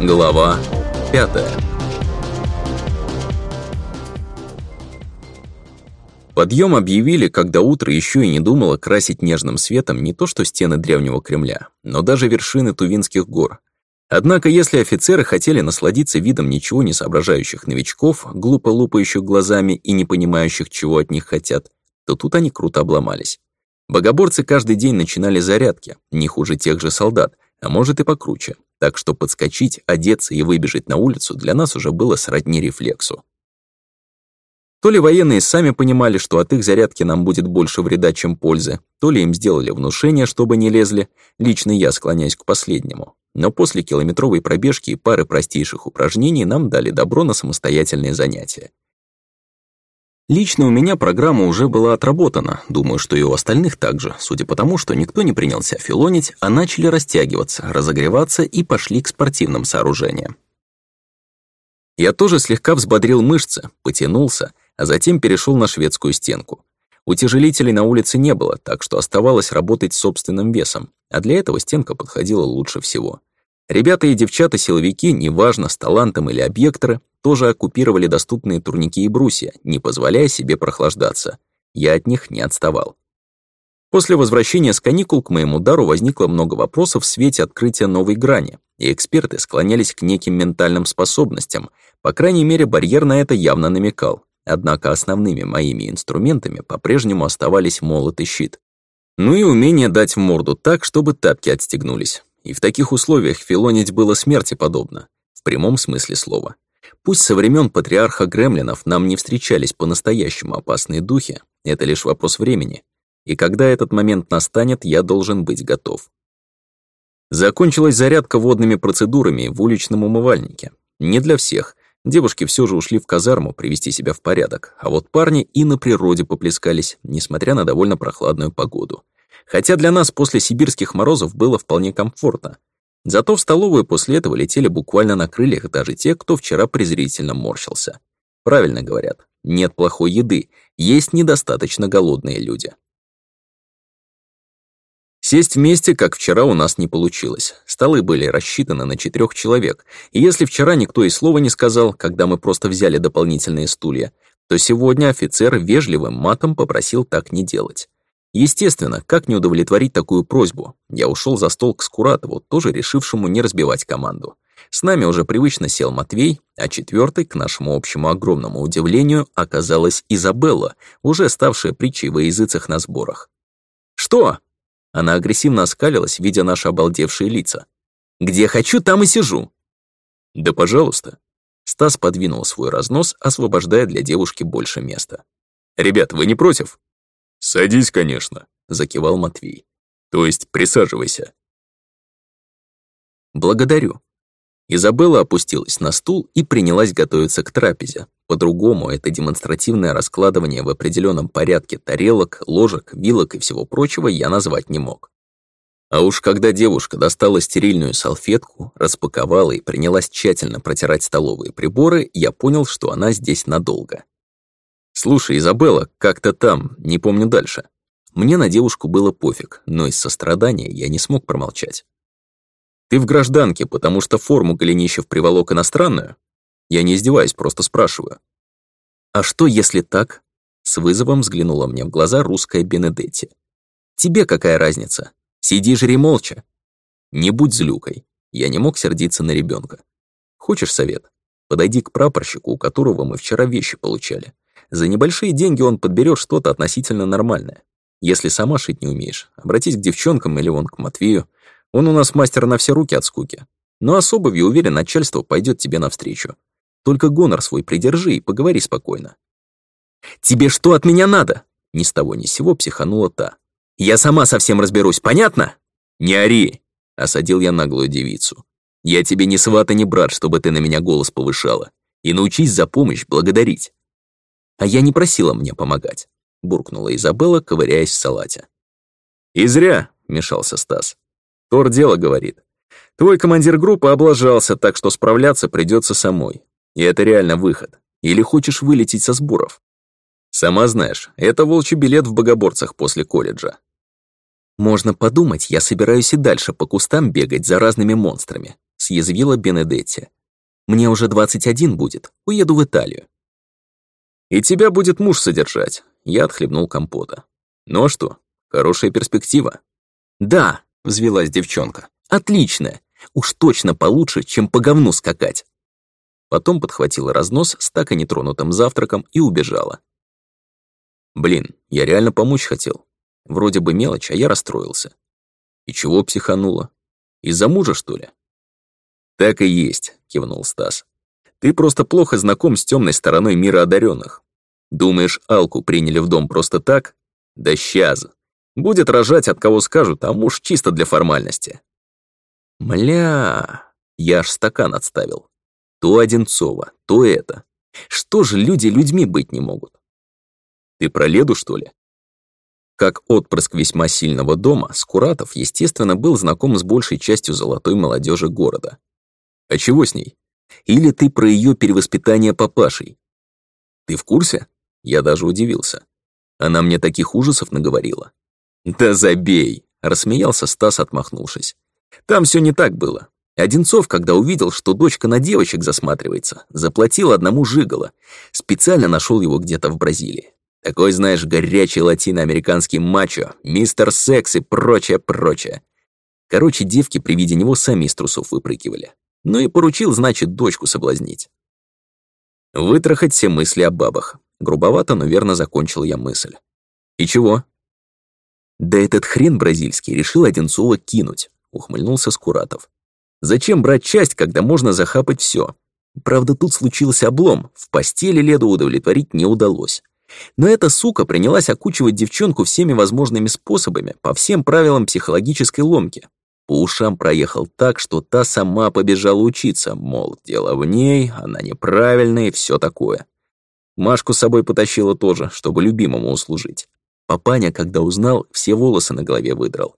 Глава 5 Подъем объявили, когда утро еще и не думало красить нежным светом не то что стены Древнего Кремля, но даже вершины Тувинских гор. Однако, если офицеры хотели насладиться видом ничего не соображающих новичков, глупо лупающих глазами и не понимающих, чего от них хотят, то тут они круто обломались. Богоборцы каждый день начинали зарядки, не хуже тех же солдат, а может и покруче так что подскочить, одеться и выбежать на улицу для нас уже было сродни рефлексу. То ли военные сами понимали, что от их зарядки нам будет больше вреда, чем пользы, то ли им сделали внушение, чтобы не лезли, лично я склоняюсь к последнему. Но после километровой пробежки и пары простейших упражнений нам дали добро на самостоятельные занятия. Лично у меня программа уже была отработана, думаю, что и у остальных также, судя по тому, что никто не принялся филонить, а начали растягиваться, разогреваться и пошли к спортивным сооружениям. Я тоже слегка взбодрил мышцы, потянулся, а затем перешел на шведскую стенку. Утяжелителей на улице не было, так что оставалось работать собственным весом, а для этого стенка подходила лучше всего. Ребята и девчата-силовики, неважно, с талантом или объектора, тоже оккупировали доступные турники и брусья, не позволяя себе прохлаждаться. Я от них не отставал. После возвращения с каникул к моему дару возникло много вопросов в свете открытия новой грани, и эксперты склонялись к неким ментальным способностям. По крайней мере, барьер на это явно намекал. Однако основными моими инструментами по-прежнему оставались молот и щит. Ну и умение дать в морду так, чтобы тапки отстегнулись и в таких условиях филонить было смерти подобно, в прямом смысле слова. Пусть со времен патриарха Гремлинов нам не встречались по-настоящему опасные духи, это лишь вопрос времени. И когда этот момент настанет, я должен быть готов. Закончилась зарядка водными процедурами в уличном умывальнике. Не для всех. Девушки все же ушли в казарму привести себя в порядок, а вот парни и на природе поплескались, несмотря на довольно прохладную погоду хотя для нас после сибирских морозов было вполне комфортно. Зато в столовую после этого летели буквально на крыльях даже те, кто вчера презрительно морщился. Правильно говорят, нет плохой еды, есть недостаточно голодные люди. Сесть вместе, как вчера, у нас не получилось. Столы были рассчитаны на четырех человек, и если вчера никто и слова не сказал, когда мы просто взяли дополнительные стулья, то сегодня офицер вежливым матом попросил так не делать. Естественно, как не удовлетворить такую просьбу? Я ушел за стол к Скуратову, тоже решившему не разбивать команду. С нами уже привычно сел Матвей, а четвертой, к нашему общему огромному удивлению, оказалась Изабелла, уже ставшая притчей во языцах на сборах. «Что?» Она агрессивно оскалилась, видя наши обалдевшие лица. «Где хочу, там и сижу!» «Да пожалуйста!» Стас подвинул свой разнос, освобождая для девушки больше места. «Ребят, вы не против? «Садись, конечно», — закивал Матвей. «То есть присаживайся». «Благодарю». Изабелла опустилась на стул и принялась готовиться к трапезе. По-другому это демонстративное раскладывание в определенном порядке тарелок, ложек, вилок и всего прочего я назвать не мог. А уж когда девушка достала стерильную салфетку, распаковала и принялась тщательно протирать столовые приборы, я понял, что она здесь надолго. «Слушай, Изабелла, как-то там, не помню дальше». Мне на девушку было пофиг, но из сострадания я не смог промолчать. «Ты в гражданке, потому что форму Голенищев приволок иностранную?» Я не издеваюсь, просто спрашиваю. «А что, если так?» С вызовом взглянула мне в глаза русская Бенедетти. «Тебе какая разница? Сиди, жри молча». «Не будь злюкой». Я не мог сердиться на ребенка. «Хочешь совет? Подойди к прапорщику, у которого мы вчера вещи получали. За небольшие деньги он подберет что-то относительно нормальное. Если сама шить не умеешь, обратись к девчонкам или вон к Матвею. Он у нас мастер на все руки от скуки. Но с обувью, уверен, начальство пойдет тебе навстречу. Только гонор свой придержи и поговори спокойно. «Тебе что от меня надо?» Ни с того ни с сего психанула та. «Я сама совсем разберусь, понятно?» «Не ори!» — осадил я наглую девицу. «Я тебе ни свата и ни брат, чтобы ты на меня голос повышала. И научись за помощь благодарить. «А я не просила мне помогать», — буркнула Изабелла, ковыряясь в салате. «И зря», — вмешался Стас. «Тор дело говорит. Твой командир группы облажался, так что справляться придется самой. И это реально выход. Или хочешь вылететь со сборов? Сама знаешь, это волчий билет в богоборцах после колледжа. Можно подумать, я собираюсь и дальше по кустам бегать за разными монстрами, съязвила Бенедетти. Мне уже 21 будет, уеду в Италию. И тебя будет муж содержать. Я отхлебнул компота. Ну а что, хорошая перспектива. Да, взвелась девчонка. Отличная. Уж точно получше, чем по говну скакать. Потом подхватила разнос с так и нетронутым завтраком и убежала. Блин, я реально помочь хотел. Вроде бы мелочь, а я расстроился. И чего психанула? Из-за мужа, что ли? Так и есть, кивнул Стас. Ты просто плохо знаком с темной стороной мира одаренных. Думаешь, Алку приняли в дом просто так? Да сейчас. Будет рожать, от кого скажут, а муж чисто для формальности. Мля, я ж стакан отставил. То Одинцова, то это. Что же люди людьми быть не могут? Ты про Леду, что ли? Как отпрыск весьма сильного дома, Скуратов, естественно, был знаком с большей частью золотой молодежи города. А чего с ней? Или ты про ее перевоспитание папашей? Ты в курсе? Я даже удивился. Она мне таких ужасов наговорила. «Да забей!» — рассмеялся Стас, отмахнувшись. «Там все не так было. Одинцов, когда увидел, что дочка на девочек засматривается, заплатил одному жиголо. Специально нашел его где-то в Бразилии. Такой, знаешь, горячий латиноамериканский мачо, мистер секс и прочее, прочее. Короче, девки при виде него сами из трусов выпрыгивали. Ну и поручил, значит, дочку соблазнить. Вытрахать все мысли о бабах. Грубовато, но верно закончил я мысль. «И чего?» «Да этот хрен бразильский решил Одинцова кинуть», — ухмыльнулся Скуратов. «Зачем брать часть, когда можно захапать все? Правда, тут случился облом, в постели Леду удовлетворить не удалось. Но эта сука принялась окучивать девчонку всеми возможными способами, по всем правилам психологической ломки. По ушам проехал так, что та сама побежала учиться, мол, дело в ней, она неправильная и все такое. Машку с собой потащила тоже, чтобы любимому услужить. Папаня, когда узнал, все волосы на голове выдрал.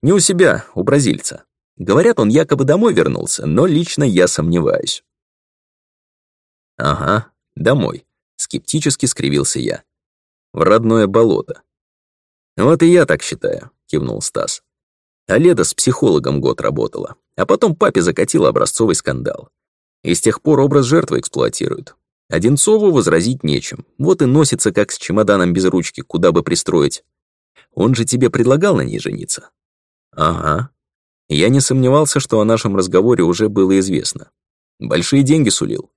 Не у себя, у бразильца. Говорят, он якобы домой вернулся, но лично я сомневаюсь. Ага, домой. Скептически скривился я. В родное болото. Вот и я так считаю, кивнул Стас. «А Оледа с психологом год работала, а потом папе закатила образцовый скандал. И с тех пор образ жертвы эксплуатируют, Одинцову возразить нечем. Вот и носится, как с чемоданом без ручки, куда бы пристроить. Он же тебе предлагал на ней жениться. Ага. Я не сомневался, что о нашем разговоре уже было известно. Большие деньги сулил.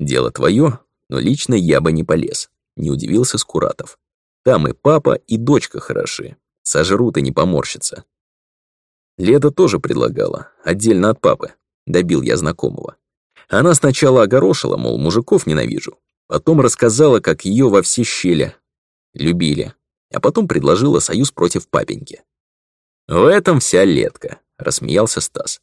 Дело твое, но лично я бы не полез. Не удивился Скуратов. Там и папа, и дочка хороши. Сожрут и не поморщатся. Леда тоже предлагала, отдельно от папы. Добил я знакомого. Она сначала огорошила, мол, мужиков ненавижу. Потом рассказала, как ее во все щели любили. А потом предложила союз против папеньки. «В этом вся летка», — рассмеялся Стас.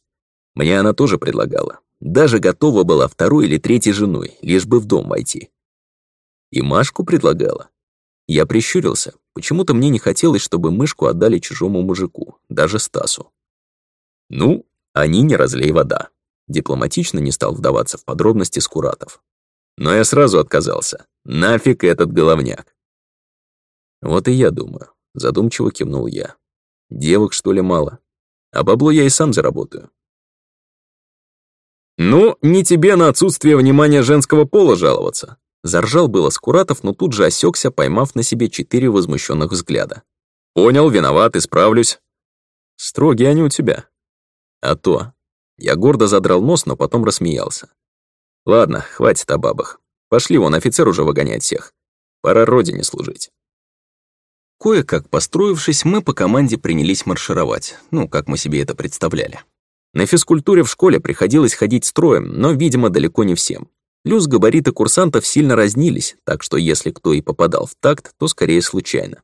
«Мне она тоже предлагала. Даже готова была второй или третьей женой, лишь бы в дом войти». «И Машку предлагала», я прищурился. Почему-то мне не хотелось, чтобы мышку отдали чужому мужику, даже Стасу. Ну, они не разлей вода. Дипломатично не стал вдаваться в подробности Скуратов. Но я сразу отказался. Нафиг этот головняк. Вот и я думаю. Задумчиво кивнул я. Девок, что ли, мало? А бабло я и сам заработаю. «Ну, не тебе на отсутствие внимания женского пола жаловаться!» Заржал было Скуратов, но тут же осекся, поймав на себе четыре возмущенных взгляда. «Понял, виноват, исправлюсь». «Строгие они у тебя». «А то. Я гордо задрал нос, но потом рассмеялся. Ладно, хватит о бабах. Пошли вон, офицер уже выгоняет всех. Пора родине служить. Кое-как построившись, мы по команде принялись маршировать, ну, как мы себе это представляли. На физкультуре в школе приходилось ходить строем, но, видимо, далеко не всем. Плюс габариты курсантов сильно разнились, так что если кто и попадал в такт, то скорее случайно.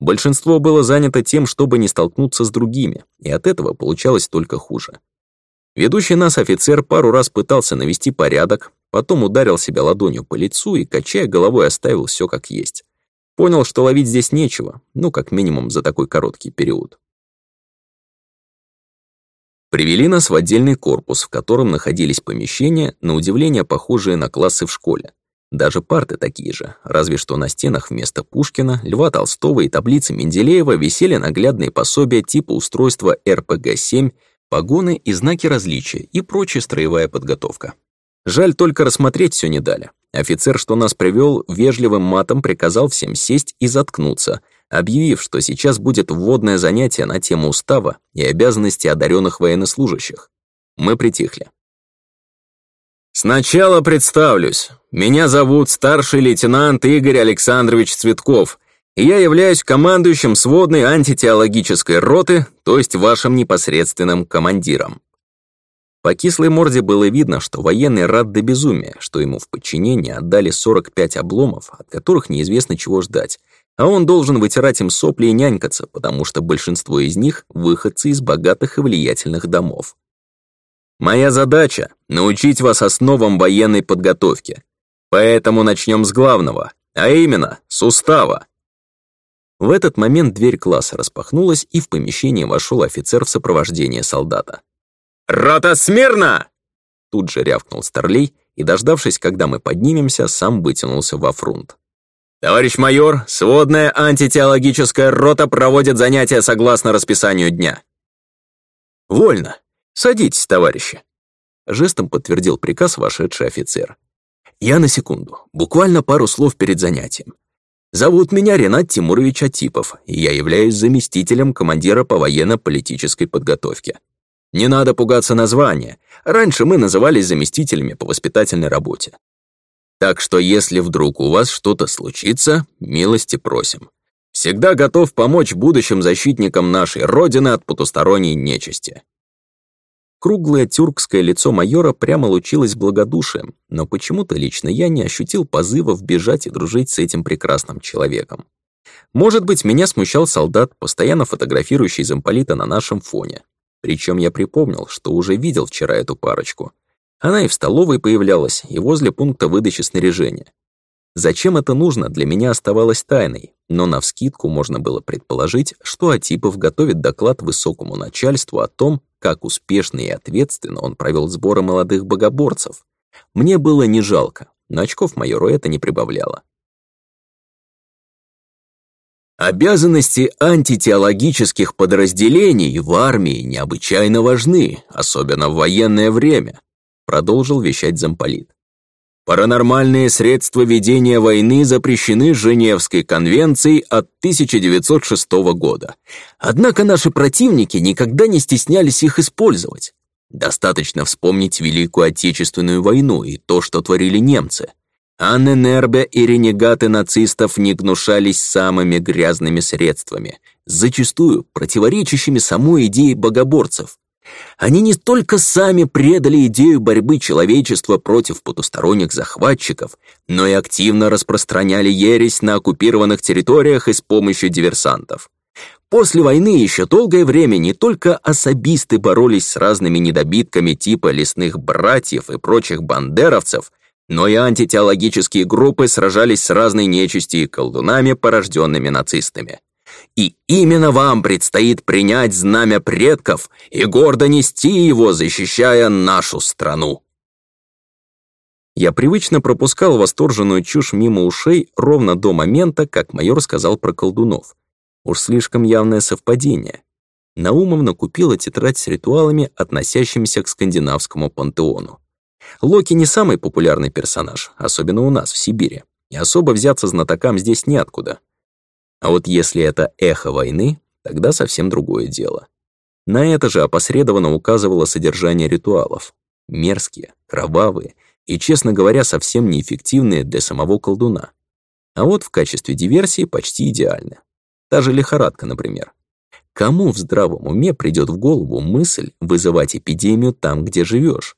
Большинство было занято тем, чтобы не столкнуться с другими, и от этого получалось только хуже. Ведущий нас офицер пару раз пытался навести порядок, потом ударил себя ладонью по лицу и, качая головой, оставил все как есть. Понял, что ловить здесь нечего, ну, как минимум, за такой короткий период. Привели нас в отдельный корпус, в котором находились помещения, на удивление похожие на классы в школе. Даже парты такие же, разве что на стенах вместо Пушкина, Льва Толстого и таблицы Менделеева висели наглядные пособия типа устройства РПГ-7, погоны и знаки различия и прочая строевая подготовка. Жаль, только рассмотреть все не дали. Офицер, что нас привел, вежливым матом приказал всем сесть и заткнуться, объявив, что сейчас будет вводное занятие на тему устава и обязанностей одаренных военнослужащих. Мы притихли. «Сначала представлюсь. Меня зовут старший лейтенант Игорь Александрович Цветков, и я являюсь командующим сводной антитеологической роты, то есть вашим непосредственным командиром. По кислой морде было видно, что военный рад до безумия, что ему в подчинение отдали 45 обломов, от которых неизвестно чего ждать, а он должен вытирать им сопли и нянькаться, потому что большинство из них — выходцы из богатых и влиятельных домов. Моя задача — научить вас основам военной подготовки. Поэтому начнем с главного, а именно с устава. В этот момент дверь класса распахнулась, и в помещение вошел офицер в сопровождении солдата. «Рота смирно!» Тут же рявкнул Старлей, и, дождавшись, когда мы поднимемся, сам вытянулся во фронт. «Товарищ майор, сводная антитеологическая рота проводит занятия согласно расписанию дня». «Вольно. Садитесь, товарищи», — жестом подтвердил приказ вошедший офицер. «Я на секунду, буквально пару слов перед занятием. Зовут меня Ренат Тимурович Атипов, и я являюсь заместителем командира по военно-политической подготовке. Не надо пугаться названия. Раньше мы назывались заместителями по воспитательной работе. Так что если вдруг у вас что-то случится, милости просим. Всегда готов помочь будущим защитникам нашей Родины от потусторонней нечисти. Круглое тюркское лицо майора прямо лучилось благодушием, но почему-то лично я не ощутил позыва вбежать и дружить с этим прекрасным человеком. Может быть, меня смущал солдат, постоянно фотографирующий замполита на нашем фоне. Причем я припомнил, что уже видел вчера эту парочку. Она и в столовой появлялась, и возле пункта выдачи снаряжения. Зачем это нужно, для меня оставалось тайной, но навскидку можно было предположить, что Атипов готовит доклад высокому начальству о том, как успешно и ответственно он провел сборы молодых богоборцев. Мне было не жалко, но очков майору это не прибавляло. Обязанности антитеологических подразделений в армии необычайно важны, особенно в военное время, продолжил вещать замполит. Паранормальные средства ведения войны запрещены Женевской конвенцией от 1906 года. Однако наши противники никогда не стеснялись их использовать. Достаточно вспомнить Великую Отечественную войну и то, что творили немцы. Анненербе и ренегаты нацистов не гнушались самыми грязными средствами, зачастую противоречащими самой идее богоборцев. Они не только сами предали идею борьбы человечества против потусторонних захватчиков, но и активно распространяли ересь на оккупированных территориях и с помощью диверсантов. После войны еще долгое время не только особисты боролись с разными недобитками типа лесных братьев и прочих бандеровцев, но и антитеологические группы сражались с разной нечисти и колдунами, порожденными нацистами. И именно вам предстоит принять знамя предков и гордо нести его, защищая нашу страну. Я привычно пропускал восторженную чушь мимо ушей ровно до момента, как майор сказал про колдунов. Уж слишком явное совпадение. Наумовна купила тетрадь с ритуалами, относящимися к скандинавскому пантеону. Локи не самый популярный персонаж, особенно у нас, в Сибири, и особо взяться знатокам здесь неоткуда. А вот если это эхо войны, тогда совсем другое дело. На это же опосредованно указывало содержание ритуалов. Мерзкие, кровавые и, честно говоря, совсем неэффективные для самого колдуна. А вот в качестве диверсии почти идеально. Та же лихорадка, например. Кому в здравом уме придет в голову мысль вызывать эпидемию там, где живешь?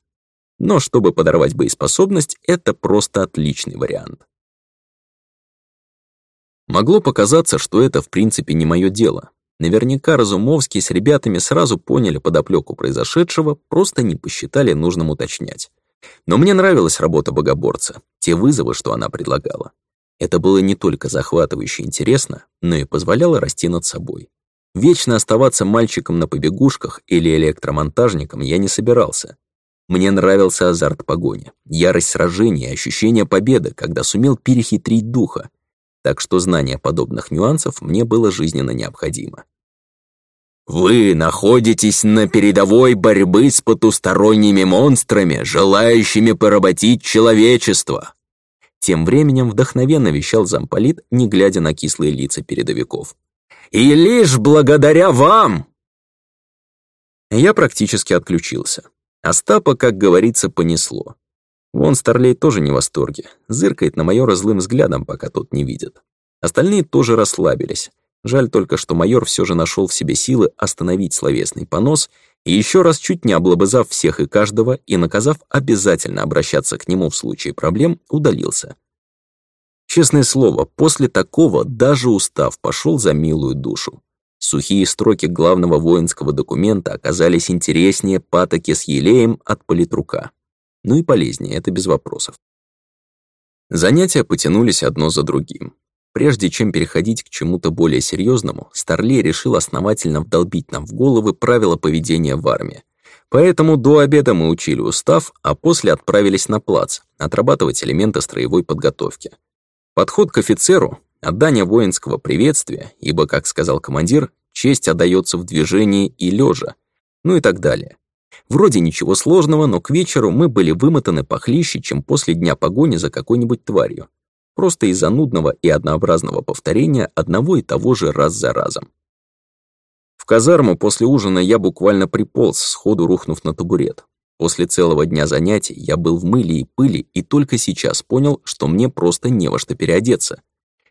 Но чтобы подорвать боеспособность, это просто отличный вариант. Могло показаться, что это в принципе не мое дело. Наверняка Разумовский с ребятами сразу поняли подоплеку произошедшего, просто не посчитали нужным уточнять. Но мне нравилась работа богоборца, те вызовы, что она предлагала. Это было не только захватывающе интересно, но и позволяло расти над собой. Вечно оставаться мальчиком на побегушках или электромонтажником я не собирался. Мне нравился азарт погони, ярость сражения и ощущение победы, когда сумел перехитрить духа, так что знание подобных нюансов мне было жизненно необходимо. «Вы находитесь на передовой борьбы с потусторонними монстрами, желающими поработить человечество!» Тем временем вдохновенно вещал замполит, не глядя на кислые лица передовиков. «И лишь благодаря вам!» Я практически отключился. Остапа, как говорится, понесло. Вон Старлей тоже не в восторге, зыркает на майора злым взглядом, пока тот не видит. Остальные тоже расслабились. Жаль только, что майор все же нашел в себе силы остановить словесный понос и еще раз чуть не облобызав всех и каждого и наказав обязательно обращаться к нему в случае проблем, удалился. Честное слово, после такого даже устав пошел за милую душу. Сухие строки главного воинского документа оказались интереснее патоки с елеем от политрука. Ну и полезнее, это без вопросов. Занятия потянулись одно за другим. Прежде чем переходить к чему-то более серьезному, Старлей решил основательно вдолбить нам в головы правила поведения в армии. Поэтому до обеда мы учили устав, а после отправились на плац, отрабатывать элементы строевой подготовки. Подход к офицеру, отдание воинского приветствия, ибо, как сказал командир, честь отдается в движении и лежа, ну и так далее. Вроде ничего сложного, но к вечеру мы были вымотаны похлеще, чем после дня погони за какой-нибудь тварью. Просто из-за нудного и однообразного повторения одного и того же раз за разом. В казарму после ужина я буквально приполз, сходу рухнув на табурет. После целого дня занятий я был в мыле и пыли и только сейчас понял, что мне просто не во что переодеться.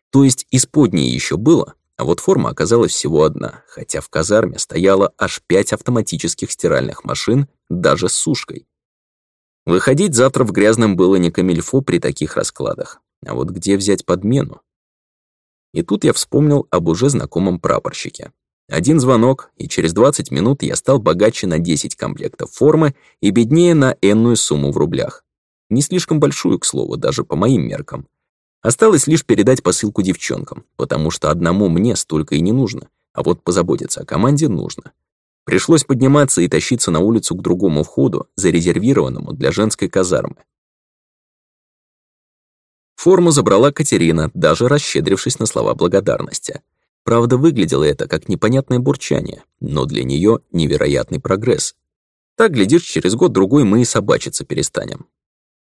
То есть исподнее еще было, а вот форма оказалась всего одна, хотя в казарме стояло аж пять автоматических стиральных машин, даже с сушкой. Выходить завтра в грязном было не камильфо при таких раскладах. А вот где взять подмену? И тут я вспомнил об уже знакомом прапорщике. Один звонок, и через 20 минут я стал богаче на 10 комплектов формы и беднее на энную сумму в рублях. Не слишком большую, к слову, даже по моим меркам. Осталось лишь передать посылку девчонкам, потому что одному мне столько и не нужно, а вот позаботиться о команде нужно. Пришлось подниматься и тащиться на улицу к другому входу, зарезервированному для женской казармы. Форму забрала Катерина, даже расщедрившись на слова благодарности. Правда, выглядело это как непонятное бурчание, но для нее невероятный прогресс. Так, глядишь, через год-другой мы и собачиться перестанем.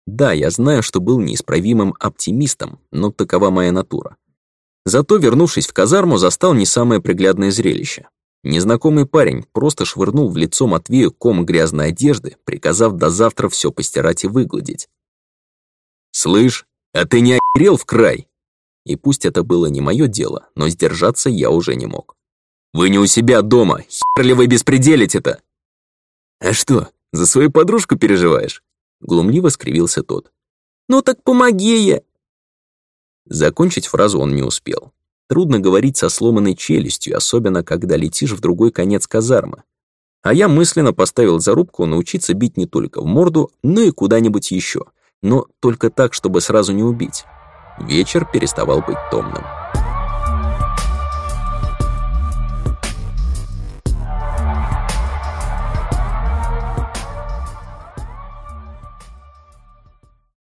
Да, я знаю, что был неисправимым оптимистом, но такова моя натура. Зато, вернувшись в казарму, застал не самое приглядное зрелище. Незнакомый парень просто швырнул в лицо Матвею ком грязной одежды, приказав до завтра все постирать и выгладить. «Слышь, а ты не охерел в край?» И пусть это было не мое дело, но сдержаться я уже не мог. «Вы не у себя дома, хер ли вы беспределите-то?» «А что, за свою подружку переживаешь?» Глумливо скривился тот. «Ну так помоги я!» Закончить фразу он не успел. Трудно говорить со сломанной челюстью, особенно когда летишь в другой конец казармы. А я мысленно поставил зарубку научиться бить не только в морду, но и куда-нибудь еще. Но только так, чтобы сразу не убить. Вечер переставал быть томным.